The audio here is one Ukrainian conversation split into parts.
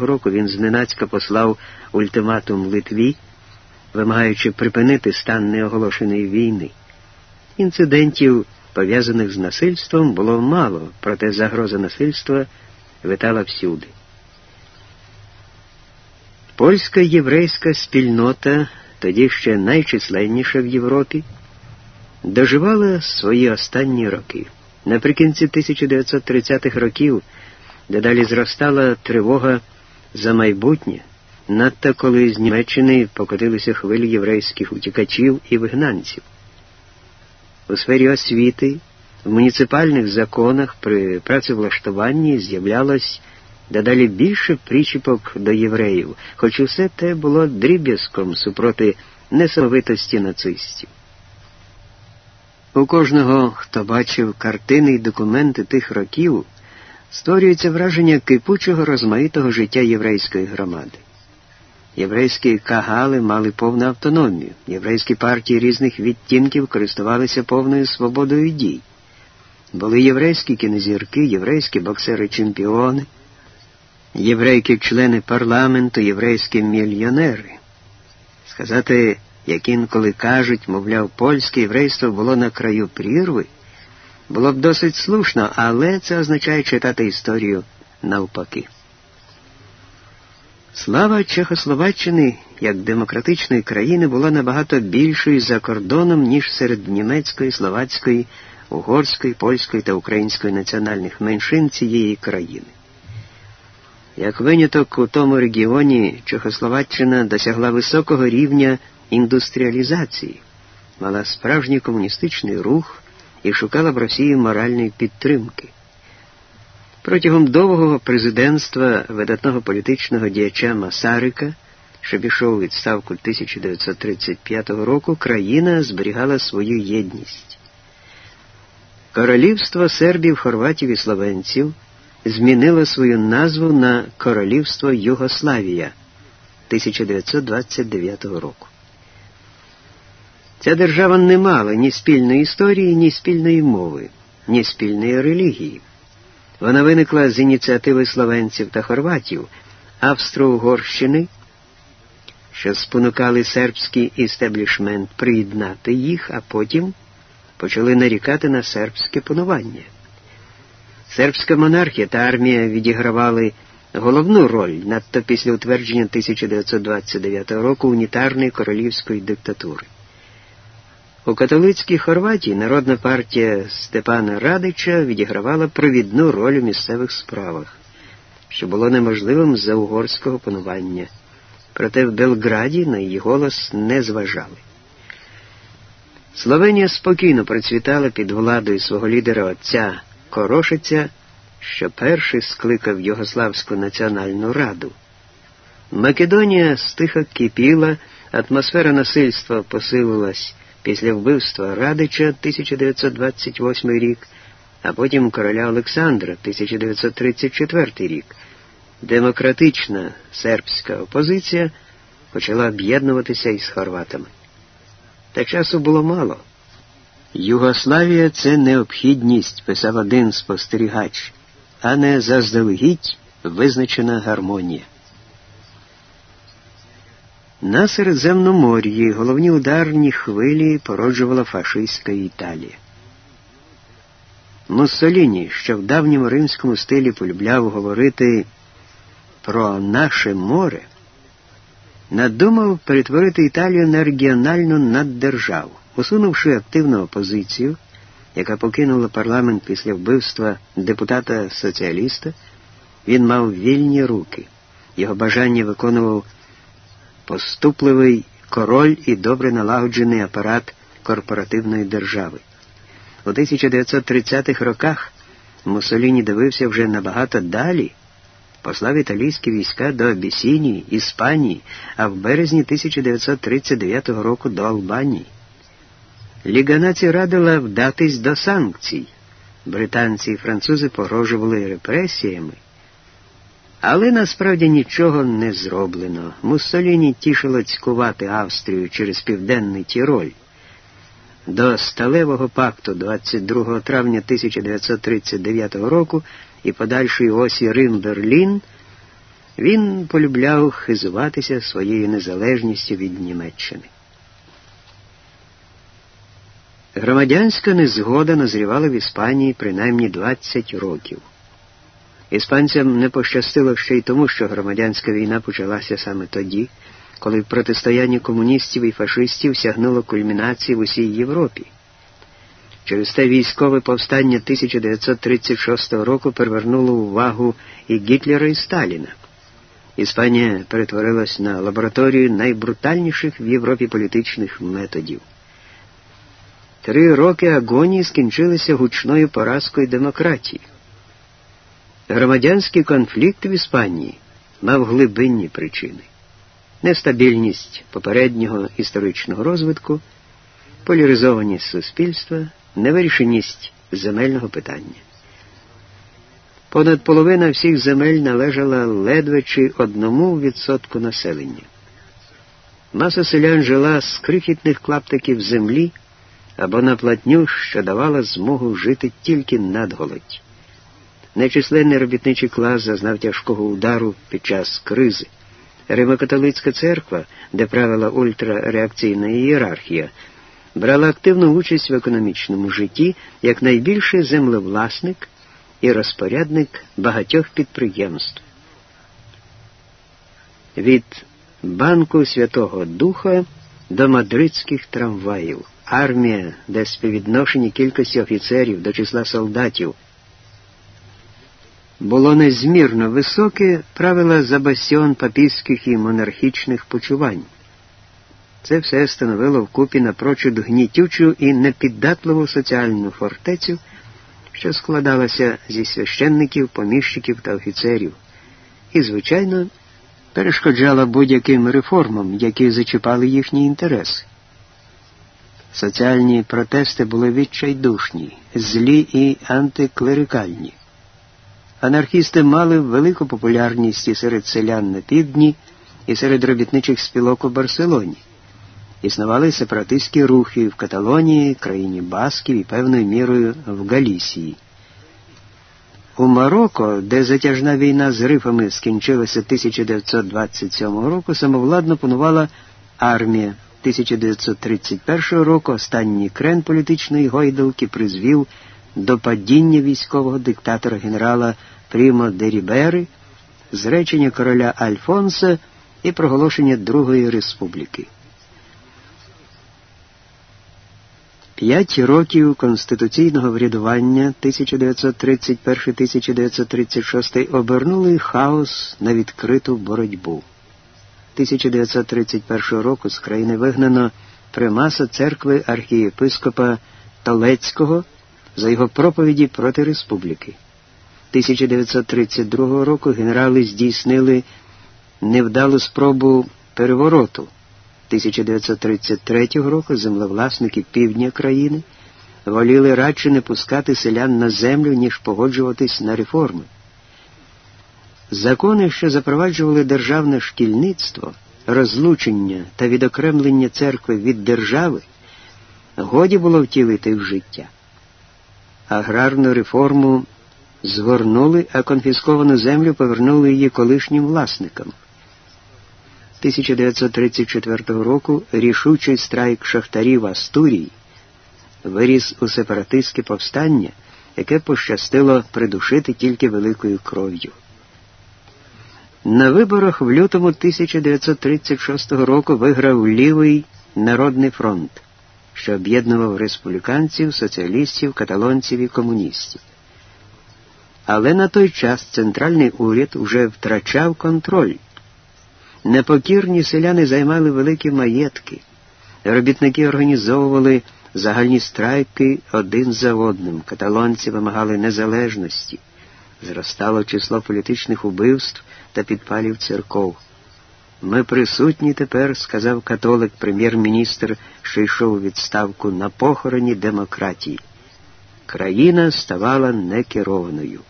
року він зненацька послав ультиматум Литві, вимагаючи припинити стан неоголошеної війни. Інцидентів, пов'язаних з насильством, було мало, проте загроза насильства витала всюди. Польська єврейська спільнота, тоді ще найчисленніша в Європі, доживала свої останні роки. Наприкінці 1930-х років, де далі зростала тривога за майбутнє, надто коли з Німеччини покотилися хвилі єврейських утікачів і вигнанців. У сфері освіти, в муніципальних законах при працевлаштуванні з'являлось дедалі більше причіпок до євреїв, хоч усе те було дріб'язком супроти несамовитості нацистів. У кожного, хто бачив картини й документи тих років, створюється враження кипучого розмаїтого життя єврейської громади. Єврейські кагали мали повну автономію, єврейські партії різних відтінків користувалися повною свободою дій. Були єврейські кінозірки, єврейські боксери-чемпіони, єврейки-члени парламенту, єврейські мільйонери. Сказати, як інколи кажуть, мовляв, польське єврейство було на краю прірви, було б досить слушно, але це означає читати історію навпаки. Слава Чехословаччини як демократичної країни була набагато більшою за кордоном, ніж серед німецької, словацької, угорської, польської та української національних меншин цієї країни. Як виняток у тому регіоні Чехословаччина досягла високого рівня індустріалізації, мала справжній комуністичний рух і шукала в Росії моральної підтримки. Протягом довгого президентства видатного політичного діяча Масарика, що пішов у відставку 1935 року, країна зберігала свою єдність. Королівство сербів, хорватів і словенців змінило свою назву на Королівство Югославія 1929 року. Ця держава не мала ні спільної історії, ні спільної мови, ні спільної релігії. Вона виникла з ініціативи словенців та хорватів, Австро-Угорщини, що спонукали сербський істеблішмент приєднати їх, а потім почали нарікати на сербське панування. Сербська монархія та армія відігравали головну роль надто після утвердження 1929 року унітарної королівської диктатури. У католицькій Хорватії народна партія Степана Радича відігравала провідну роль у місцевих справах, що було неможливим за угорського панування. Проте в Белграді на її голос не зважали. Словенія спокійно процвітала під владою свого лідера отця Корошиця, що перший скликав Югославську національну раду. Македонія стиха кипіла, атмосфера насильства посилилась після вбивства Радича 1928 рік, а потім короля Олександра 1934 рік. Демократична сербська опозиція почала об'єднуватися із хорватами. Та часу було мало. Югославія це необхідність, писав один спостерігач, а не заздалегідь визначена гармонія. На Середземномор'ї головні ударні хвилі породжувала фашистська Італія. Муссоліні, що в давньому римському стилі полюбляв говорити про наше море, надумав перетворити Італію на регіональну наддержаву, усунувши активну опозицію, яка покинула парламент після вбивства депутата соціаліста, він мав вільні руки. Його бажання виконував поступливий король і добре налагоджений апарат корпоративної держави. У 1930-х роках Муссоліні дивився вже набагато далі, послав італійські війська до Абісінії, Іспанії, а в березні 1939 року до Албанії. Ліга націй радила вдатись до санкцій. Британці і французи погрожували репресіями. Але насправді нічого не зроблено. Муссоліні тішило цькувати Австрію через південний Тіроль. До Сталевого пакту 22 травня 1939 року і подальшої осі Рим-Берлін Він полюбляв хизуватися своєю незалежністю від Німеччини. Громадянська незгода назрівала в Іспанії принаймні 20 років. Іспанцям не пощастило ще й тому, що громадянська війна почалася саме тоді, коли протистояння комуністів і фашистів сягнуло кульмінації в усій Європі. Через те військове повстання 1936 року привернуло увагу і Гітлера, і Сталіна. Іспанія перетворилась на лабораторію найбрутальніших в Європі політичних методів. Три роки агонії скінчилися гучною поразкою демократії. Громадянський конфлікт в Іспанії мав глибинні причини нестабільність попереднього історичного розвитку, поляризованість суспільства, невирішеність земельного питання. Понад половина всіх земель належала ледве чи одному відсотку населення. Маса селян жила з крихітних клаптиків землі або на платню, що давала змогу жити тільки надголодь. Нечисленний робітничий клас зазнав тяжкого удару під час кризи. Римокатолицька церква, де правила ультрареакційна ієрархія, брала активну участь в економічному житті як найбільший землевласник і розпорядник багатьох підприємств. Від Банку Святого Духа до мадридських трамваїв, армія, де співвідношення кількості офіцерів до числа солдатів було незмірно високе, правила за бастіон папістських і монархічних почувань. Це все становило вкупі напрочуд гнітючу і непіддатливу соціальну фортецю, що складалася зі священників, поміщиків та офіцерів, і, звичайно, перешкоджала будь-яким реформам, які зачіпали їхні інтереси. Соціальні протести були відчайдушні, злі і антиклерикальні. Анархісти мали велику популярність і серед селян на півдні, і серед робітничих спілок у Барселоні. Існували сепаратистські рухи в Каталонії, країні Басків і певною мірою в Галісії. У Марокко, де затяжна війна з рифами скінчилася 1927 року, самовладно панувала армія. 1931 року останній крен політичної гойдалки призвів до падіння військового диктатора генерала Прімо де Рібери, зречення короля Альфонса і проголошення Другої республіки. П'ять років конституційного врядування 1931-1936 обернули хаос на відкриту боротьбу. 1931 року з країни вигнано примаса церкви архієпископа Толецького за його проповіді проти республіки. 1932 року генерали здійснили невдалу спробу перевороту. 1933 року землевласники півдня країни воліли радше не пускати селян на землю, ніж погоджуватись на реформи. Закони, що запроваджували державне шкільництво, розлучення та відокремлення церкви від держави, годі було втілити в життя. Аграрну реформу згорнули, а конфісковану землю повернули її колишнім власникам. 1934 року рішучий страйк шахтарів Астурії виріс у сепаратистське повстання, яке пощастило придушити тільки великою кров'ю. На виборах в лютому 1936 року виграв лівий Народний фронт, що об'єднував республіканців, соціалістів, каталонців і комуністів. Але на той час центральний уряд уже втрачав контроль. Непокірні селяни займали великі маєтки, робітники організовували загальні страйки один за одним, каталонці вимагали незалежності, зростало число політичних убивств та підпалів церков. Ми присутні тепер, сказав католик прем'єр-міністр, що йшов у відставку на похороні демократії. Країна ставала некерованою.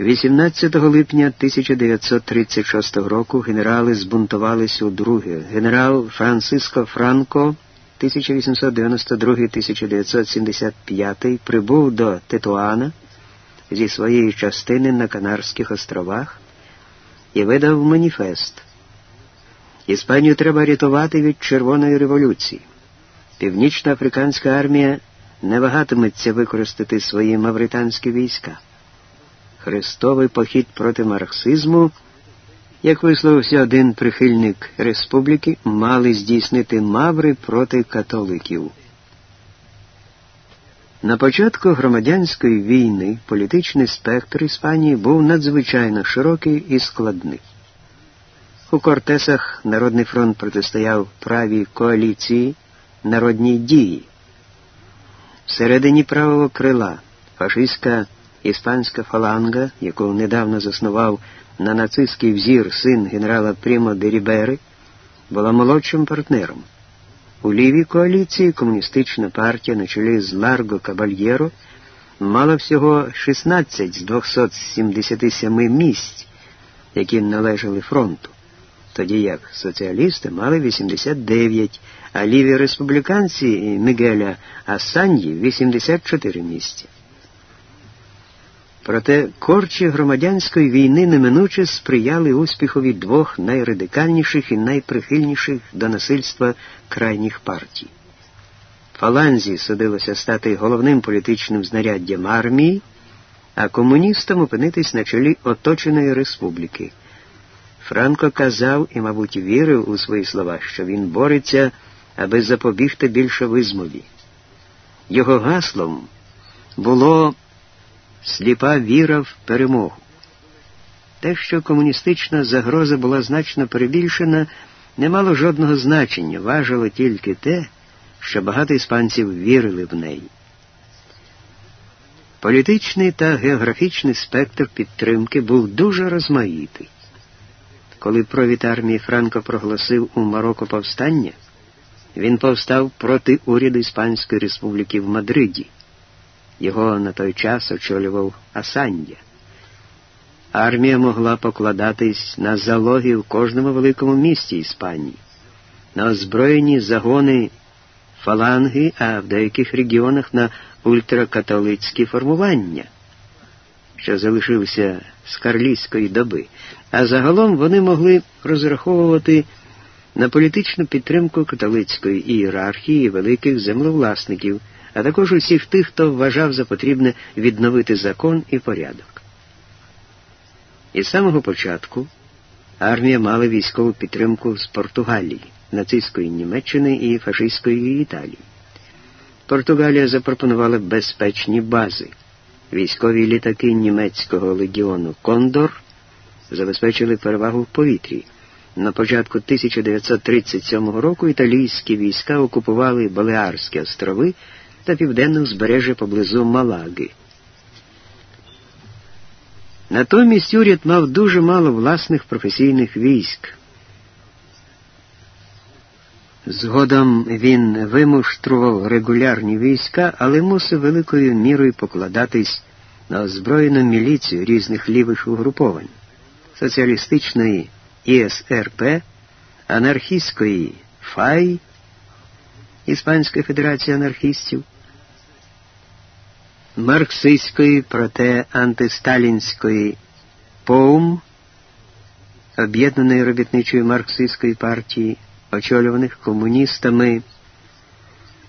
18 липня 1936 року генерали збунтувалися удруге. Генерал Франциско Франко 1892-1975 прибув до Тетуана, зі своєї частини на Канарських островах і видав маніфест. Іспанію треба рятувати від Червоної революції. Північна африканська армія не вагатиметься використати свої мавританські війська. Хрестовий похід проти марксизму, як висловився один прихильник республіки, мали здійснити маври проти католиків. На початку громадянської війни політичний спектр Іспанії був надзвичайно широкий і складний. У Кортесах Народний фронт протистояв правій коаліції народній дії. Всередині правого крила фашистська іспанська фаланга, яку недавно заснував на нацистський взір син генерала Прімо де Рібери, була молодшим партнером. У лівій коаліції комуністична партія на чолі з Ларго Кабальєро мала всього 16 з 277 місць, які належали фронту, тоді як соціалісти мали 89, а ліві республіканці Мігеля Асаньї 84 місця. Проте корчі громадянської війни неминуче сприяли успіхові двох найрадикальніших і найприхильніших до насильства крайніх партій. Фаланзі судилося стати головним політичним знаряддям армії, а комуністам опинитись на чолі оточеної республіки. Франко казав і, мабуть, вірив у свої слова, що він бореться, аби запобігти більшовизмові. Його гаслом було сліпа віра в перемогу. Те, що комуністична загроза була значно перебільшена, не мало жодного значення, важило тільки те, що багато іспанців вірили в неї. Політичний та географічний спектр підтримки був дуже розмаїтий. Коли провід армії Франко проголосив у Марокко повстання, він повстав проти уряду Іспанської республіки в Мадриді. Його на той час очолював Асандя. Армія могла покладатись на залоги в кожному великому місті Іспанії, на озброєні загони фаланги, а в деяких регіонах на ультракатолицькі формування, що залишилися з карлійської доби, а загалом вони могли розраховувати на політичну підтримку католицької ієрархії і великих землевласників а також усіх тих, хто вважав за потрібне відновити закон і порядок. І з самого початку армія мала військову підтримку з Португалії, нацистської Німеччини і фашистської Італії. Португалія запропонувала безпечні бази. Військові літаки німецького легіону Кондор забезпечили перевагу в повітрі. На початку 1937 року італійські війська окупували Балеарські острови та південне узбережжя поблизу Малаги. Натомість уряд мав дуже мало власних професійних військ. Згодом він вимуштрував регулярні війська, але мусив великою мірою покладатись на озброєну міліцію різних лівих угруповань соціалістичної ІСРП, анархістської ФАЙ, Іспанської Федерації анархістів, марксистської, проте антисталінської ПОУМ, Об'єднаної робітничої марксистської партії, очолюваних комуністами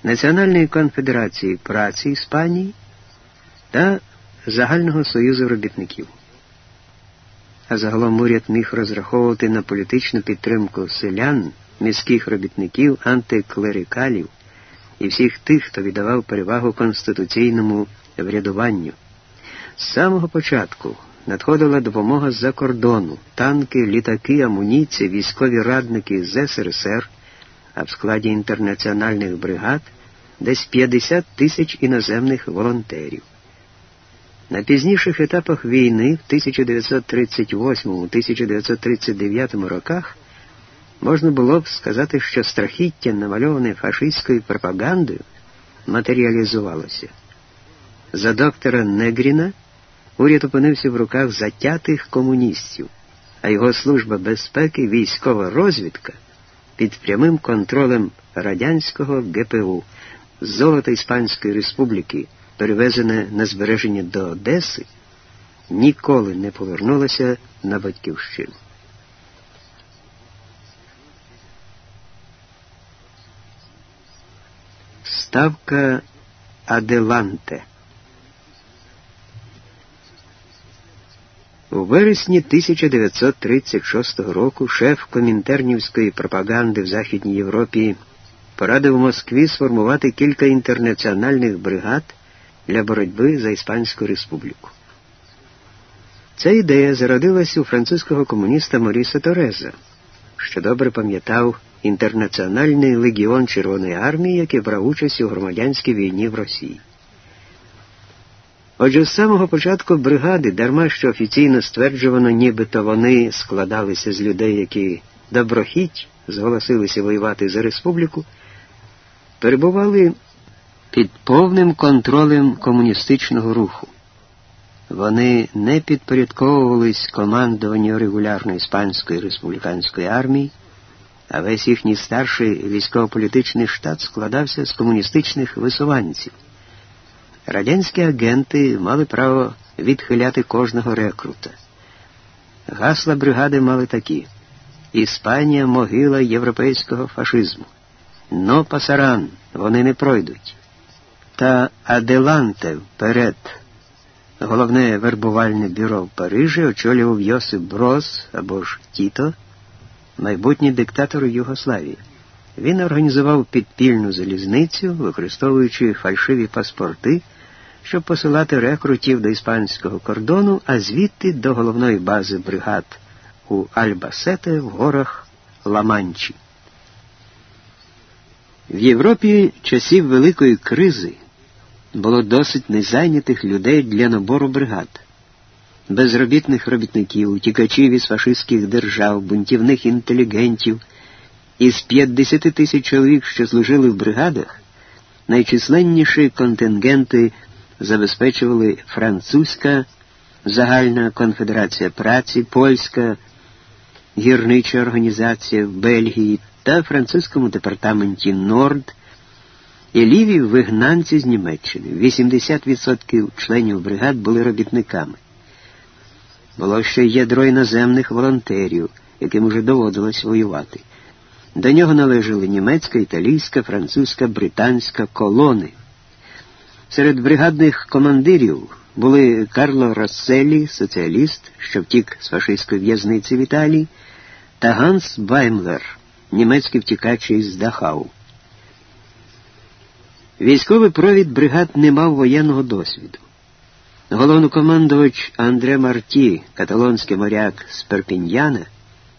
Національної конфедерації праці Іспанії та Загального союзу робітників. А загалом уряд міг розраховувати на політичну підтримку селян, міських робітників, антиклерикалів і всіх тих, хто віддавав перевагу конституційному врядуванню. З самого початку надходила допомога з-за кордону, танки, літаки, амуніції, військові радники з СРСР, а в складі інтернаціональних бригад десь 50 тисяч іноземних волонтерів. На пізніших етапах війни в 1938-1939 роках можна було б сказати, що страхіття, намальоване фашистською пропагандою, матеріалізувалося. За доктора Негріна уряд опинився в руках затятих комуністів, а його служба безпеки, військова розвідка під прямим контролем радянського ГПУ, золото Іспанської республіки, перевезене на збереження до Одеси, ніколи не повернулася на батьківщину. Ставка Аделанте. У вересні 1936 року шеф комінтернівської пропаганди в Західній Європі порадив Москві сформувати кілька інтернаціональних бригад для боротьби за Іспанську республіку. Ця ідея зародилась у французького комуніста Моріса Тореза, що добре пам'ятав інтернаціональний легіон Червоної армії, який брав участь у громадянській війні в Росії. Отже, з самого початку бригади, дарма що офіційно стверджувано, нібито вони складалися з людей, які доброхіть зголосилися воювати за республіку, перебували під повним контролем комуністичного руху. Вони не підпорядковувались командуванню регулярної іспанської республіканської армії, а весь їхній старший військово-політичний штат складався з комуністичних висуванців. Радянські агенти мали право відхиляти кожного рекрута. Гасла бригади мали такі: Іспанія могила європейського фашизму. Но пасаран, вони не пройдуть. Та Аделанте вперед. Головне вербувальне бюро в Парижі очолював Йосип Брос або ж Тіто, майбутній диктатор Югославії. Він організував підпільну залізницю, використовуючи фальшиві паспорти, щоб посилати рекрутів до іспанського кордону, а звідти до головної бази бригад у Альбасете в горах Ламанчі. В Європі часів Великої кризи було досить незайнятих людей для набору бригад, безробітних робітників, утікачів із фашистських держав, бунтівних інтелігентів. Із 50 тисяч чоловік, що служили в бригадах, найчисленніші контингенти забезпечували французька загальна конфедерація праці, польська гірнича організація в Бельгії та французькому департаменті Норд і ліві вигнанці з Німеччини. 80% членів бригад були робітниками. Було ще ядро іноземних волонтерів, яким уже доводилось воювати. До нього належали німецька, італійська, французька, британська колони. Серед бригадних командирів були Карло Расселі, соціаліст, що втік з фашистської в'язниці в Італії, та Ганс Баймлер, німецький втікач із Дахау. Військовий провід бригад не мав воєнного досвіду. Головнокомандувач Андре Марті, каталонський моряк з Перпіньяна,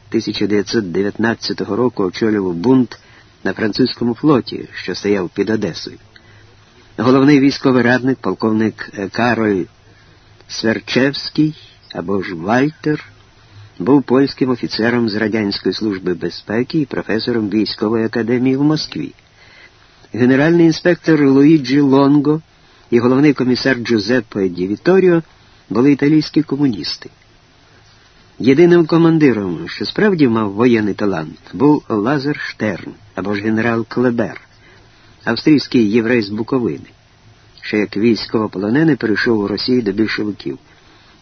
1919 року очолював бунт на французькому флоті, що стояв під Одесою. Головний військовий радник, полковник Кароль Сверчевський або ж Вальтер, був польським офіцером з Радянської служби безпеки і професором військової академії в Москві. Генеральний інспектор Луїджі Лонго і головний комісар Джузеппе Ді Віторіо були італійські комуністи. Єдиним командиром, що справді мав воєнний талант, був Лазар Штерн або ж генерал Клебер, австрійський єврей з Буковини, що як військовополонений перейшов у Росію до більшовиків.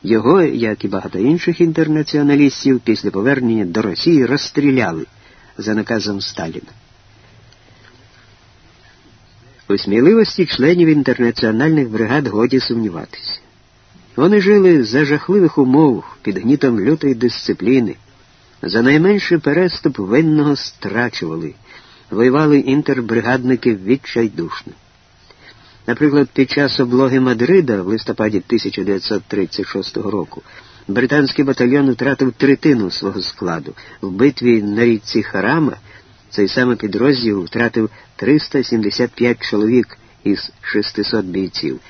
Його, як і багато інших інтернаціоналістів, після повернення до Росії розстріляли за наказом Сталіна. У сміливості членів інтернаціональних бригад годі сумніватися. Вони жили за жахливих умов під гнітом лютої дисципліни, за найменший переступ винного страчували, воювали інтербригадники відчайдушно. Наприклад, під час облоги Мадрида в листопаді 1936 року британський батальйон втратив третину свого складу. В битві на річці Харама цей самий підрозділ втратив 375 чоловік із 600 бійців.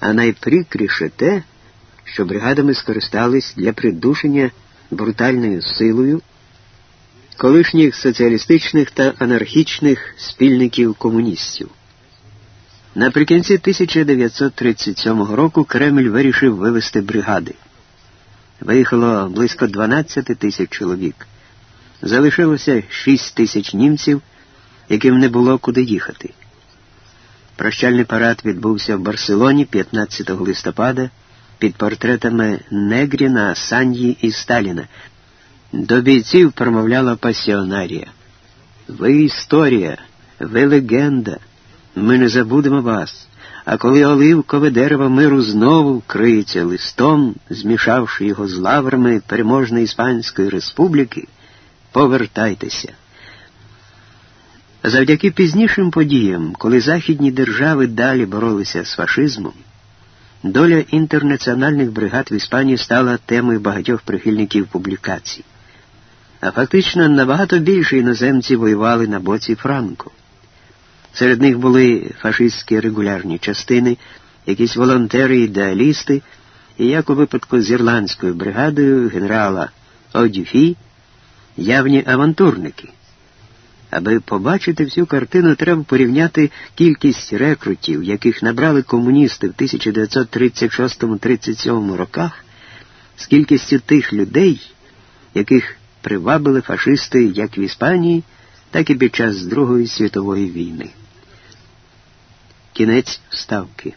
А найприкріше те, що бригадами скористались для придушення брутальною силою колишніх соціалістичних та анархічних спільників комуністів. Наприкінці 1937 року Кремль вирішив вивести бригади. Виїхало близько 12 тисяч чоловік. Залишилося 6 тисяч німців, яким не було куди їхати. Прощальний парад відбувся в Барселоні 15 листопада під портретами Негріна, Саньї і Сталіна. До бійців промовляла пасіонарія. Ви історія, ви легенда. Ми не забудемо вас. А коли оливкове дерево миру знову вкриється листом, змішавши його з лаврами переможної Іспанської республіки, повертайтеся. Завдяки пізнішим подіям, коли західні держави далі боролися з фашизмом, доля інтернаціональних бригад в Іспанії стала темою багатьох прихильників публікацій. А фактично набагато більше іноземці воювали на боці Франко. Серед них були фашистські регулярні частини, якісь волонтери ідеалісти, і як у випадку з ірландською бригадою генерала Одюфі, явні авантурники. Аби побачити всю картину, треба порівняти кількість рекрутів, яких набрали комуністи в 1936-37 роках, з кількістю тих людей, яких привабили фашисти як в Іспанії, так і під час Другої світової війни. Кінець вставки.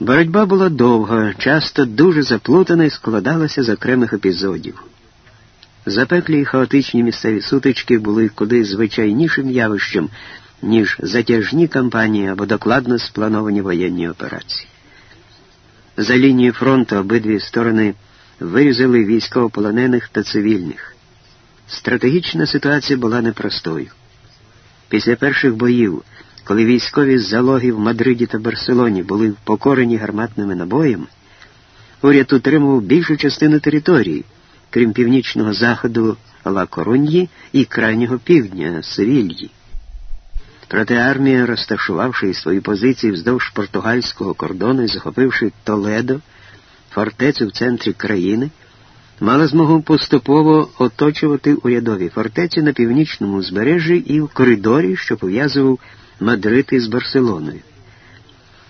Боротьба була довга, часто дуже заплутана і складалася з окремих епізодів. Запеклі і хаотичні місцеві сутички були куди звичайнішим явищем, ніж затяжні кампанії або докладно сплановані воєнні операції. За лінією фронту обидві сторони вирізали військовополонених та цивільних. Стратегічна ситуація була непростою. Після перших боїв, коли військові залоги в Мадриді та Барселоні були покорені гарматними набоями, уряд утримував більшу частину території, крім північного заходу Ла Коруньї і крайнього півдня Севільї. Проте армія, розташувавши свої позиції вздовж португальського кордону і захопивши Толедо, фортецю в центрі країни, мала змогу поступово оточувати урядові фортеці на північному узбережжі і в коридорі, що пов'язував Мадрид із Барселоною.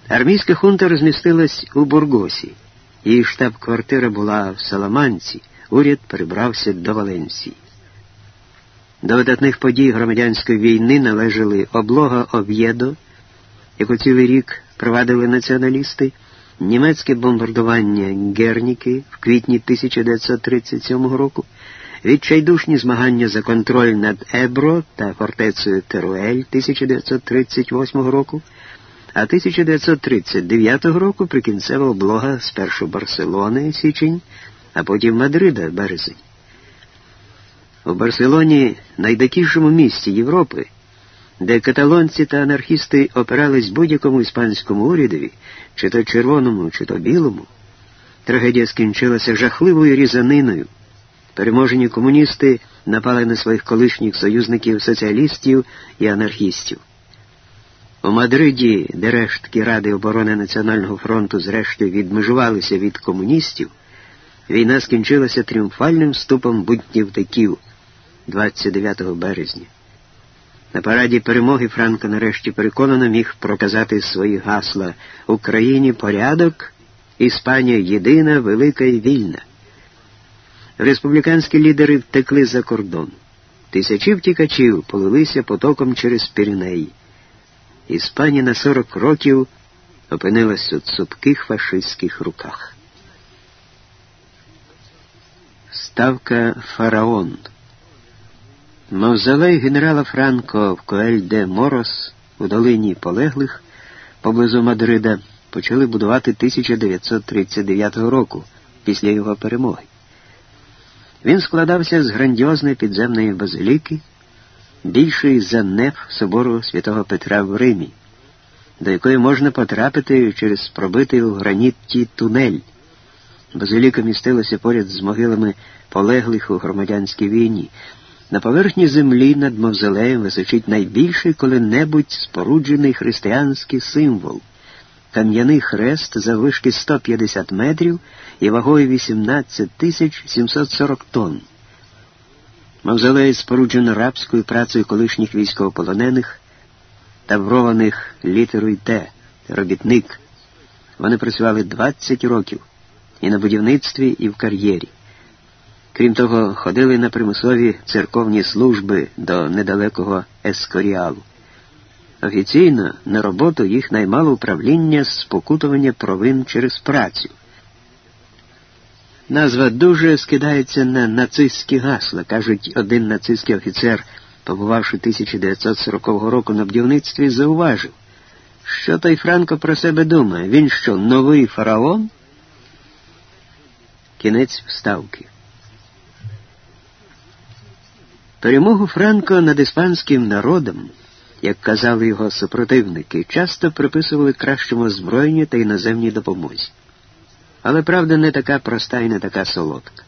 Армійська хунта розмістилась у Бургосі. Її штаб-квартира була в Саламанці, уряд перебрався до Валенсії. До видатних подій громадянської війни належали облога Ов'єдо, яку цілий рік провадили націоналісти німецьке бомбардування Герніки в квітні 1937 року, відчайдушні змагання за контроль над Ебро та фортецею Теруель 1938 року, а 1939 року прикінцева облога спершу Барселони січень, а потім Мадрида березень. У Барселоні, найдикішому місті Європи, де каталонці та анархісти опирались будь-якому іспанському урядові, чи то червоному, чи то білому, трагедія скінчилася жахливою різаниною. Переможені комуністи напали на своїх колишніх союзників соціалістів і анархістів. У Мадриді, де рештки Ради оборони Національного фронту зрештою відмежувалися від комуністів, війна скінчилася тріумфальним вступом бунтівників 29 березня. На параді перемоги Франко нарешті переконано міг проказати свої гасла Україні порядок, Іспанія єдина, велика і вільна. Республіканські лідери втекли за кордон. Тисячі втікачів полилися потоком через Піренеї. Іспанія на 40 років опинилась у цупких фашистських руках. Ставка Фараон Мавзолей генерала Франко в Коель де Морос у долині полеглих поблизу Мадрида почали будувати 1939 року після його перемоги. Він складався з грандіозної підземної базиліки, більшої за неф собору святого Петра в Римі, до якої можна потрапити через пробитий у гранітті тунель. Базиліка містилася поряд з могилами полеглих у громадянській війні. На поверхні землі над мавзолеєм височить найбільший коли-небудь споруджений християнський символ кам'яний хрест заввишки 150 метрів і вагою 18 тисяч 740 тонн. Мавзолей споруджено рабською працею колишніх військовополонених, таврованих літерою Т, робітник. Вони працювали 20 років і на будівництві, і в кар'єрі. Крім того, ходили на примусові церковні служби до недалекого Ескоріалу. Офіційно на роботу їх наймало управління спокутування провин через працю. Назва дуже скидається на нацистські гасла, кажуть, один нацистський офіцер, побувавши 1940 року на бдівництві, зауважив, що той Франко про себе думає. Він що, новий фараон? Кінець вставки. Перемогу Франко над іспанським народом, як казали його супротивники, часто приписували кращому озброєнню та іноземній допомозі. Але правда не така проста і не така солодка.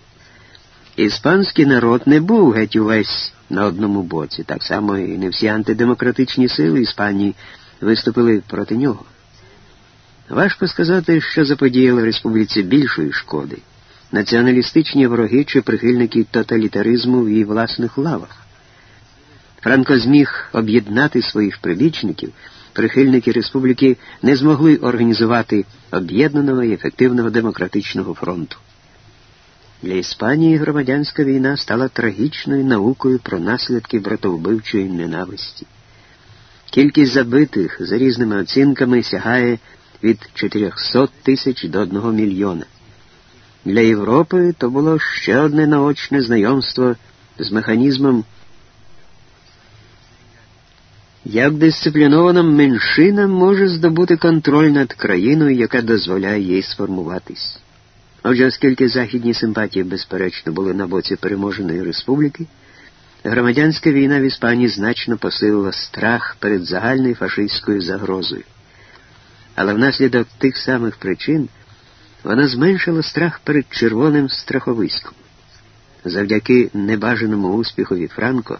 Іспанський народ не був геть увесь на одному боці, так само і не всі антидемократичні сили Іспанії виступили проти нього. Важко сказати, що заподіяло республіці більшої шкоди націоналістичні вороги чи прихильники тоталітаризму в її власних лавах. Франко зміг об'єднати своїх прибічників, прихильники республіки не змогли організувати об'єднаного і ефективного демократичного фронту. Для Іспанії громадянська війна стала трагічною наукою про наслідки братовбивчої ненависті. Кількість забитих за різними оцінками сягає від 400 тисяч до 1 мільйона. Для Європи то було ще одне наочне знайомство з механізмом, як дисциплінована меншина може здобути контроль над країною, яка дозволяє їй сформуватись. Отже, оскільки західні симпатії, безперечно, були на боці переможеної республіки, громадянська війна в Іспанії значно посилила страх перед загальною фашистською загрозою. Але внаслідок тих самих причин вона зменшила страх перед червоним страховиськом. Завдяки небажаному успіхові Франко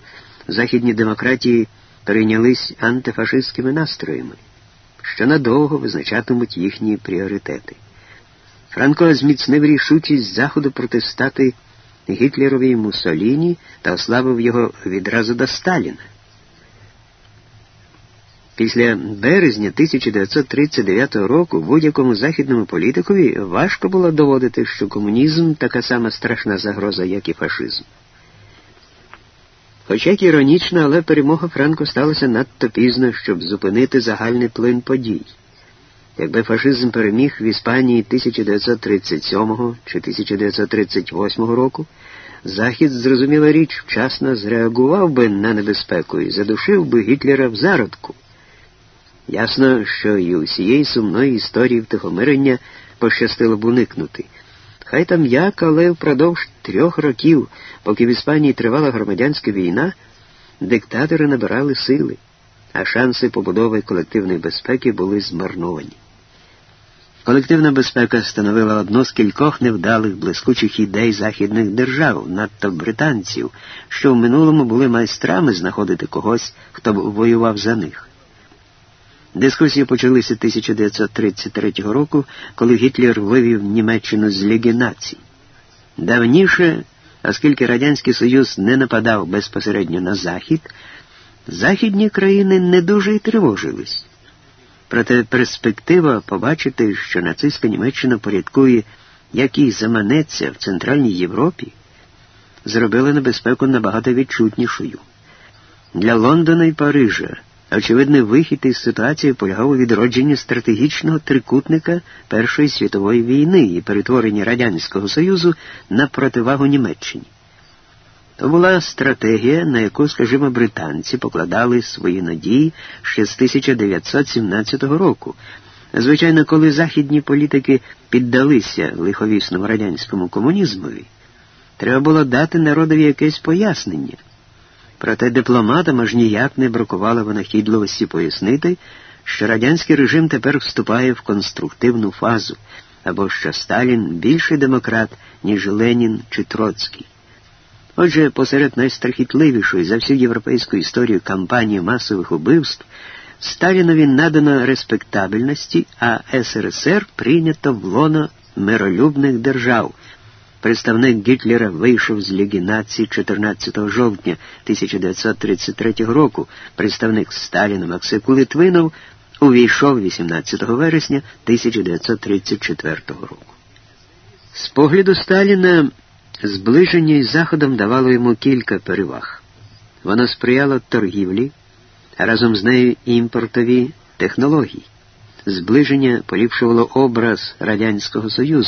західні демократії перейнялись антифашистськими настроями, що надовго визначатимуть їхні пріоритети. Франко зміцнив рішучість Заходу протистати Гітлеровій Муссоліні та ослабив його відразу до Сталіна. Після березня 1939 року будь-якому західному політикові важко було доводити, що комунізм така сама страшна загроза, як і фашизм. Хоча як іронічно, але перемога Франко сталася надто пізно, щоб зупинити загальний плин подій. Якби фашизм переміг в Іспанії 1937 чи 1938 року, Захід, зрозуміла річ, вчасно зреагував би на небезпеку і задушив би Гітлера в зародку. Ясно, що і усієї сумної історії втихомирення пощастило б уникнути. Хай там як, але впродовж трьох років, поки в Іспанії тривала громадянська війна, диктатори набирали сили, а шанси побудови колективної безпеки були змарновані. Колективна безпека становила одну з кількох невдалих блискучих ідей західних держав, надто британців, що в минулому були майстрами знаходити когось, хто б воював за них. Дискусії почалися 1933 року, коли Гітлер вивів Німеччину з Ліги націй. Давніше, оскільки Радянський Союз не нападав безпосередньо на Захід, західні країни не дуже й тривожились. Проте перспектива побачити, що нацистська Німеччина порядкує, як їй заманеться в Центральній Європі, зробила небезпеку набагато відчутнішою. Для Лондона і Парижа. Очевидний вихід із ситуації полягав у відродженні стратегічного трикутника Першої світової війни і перетворенні Радянського Союзу на противагу Німеччині. То була стратегія, на яку, скажімо, британці покладали свої надії ще з 1917 року. Звичайно, коли західні політики піддалися лиховісному радянському комунізмові, треба було дати народові якесь пояснення. Проте дипломатам аж ніяк не бракувало винахідливості пояснити, що радянський режим тепер вступає в конструктивну фазу, або що Сталін більший демократ, ніж Ленін чи Троцький. Отже, посеред найстрахітливішої за всю європейську історію кампанії масових убивств Сталінові надано респектабельності, а СРСР прийнято в лоно миролюбних держав. Представник Гітлера вийшов з Ліги націй 14 жовтня 1933 року. Представник Сталіна Максим Литвинов увійшов 18 вересня 1934 року. З погляду Сталіна зближення із Заходом давало йому кілька переваг. Воно сприяло торгівлі, а разом з нею імпортові технології. Зближення поліпшувало образ Радянського Союзу.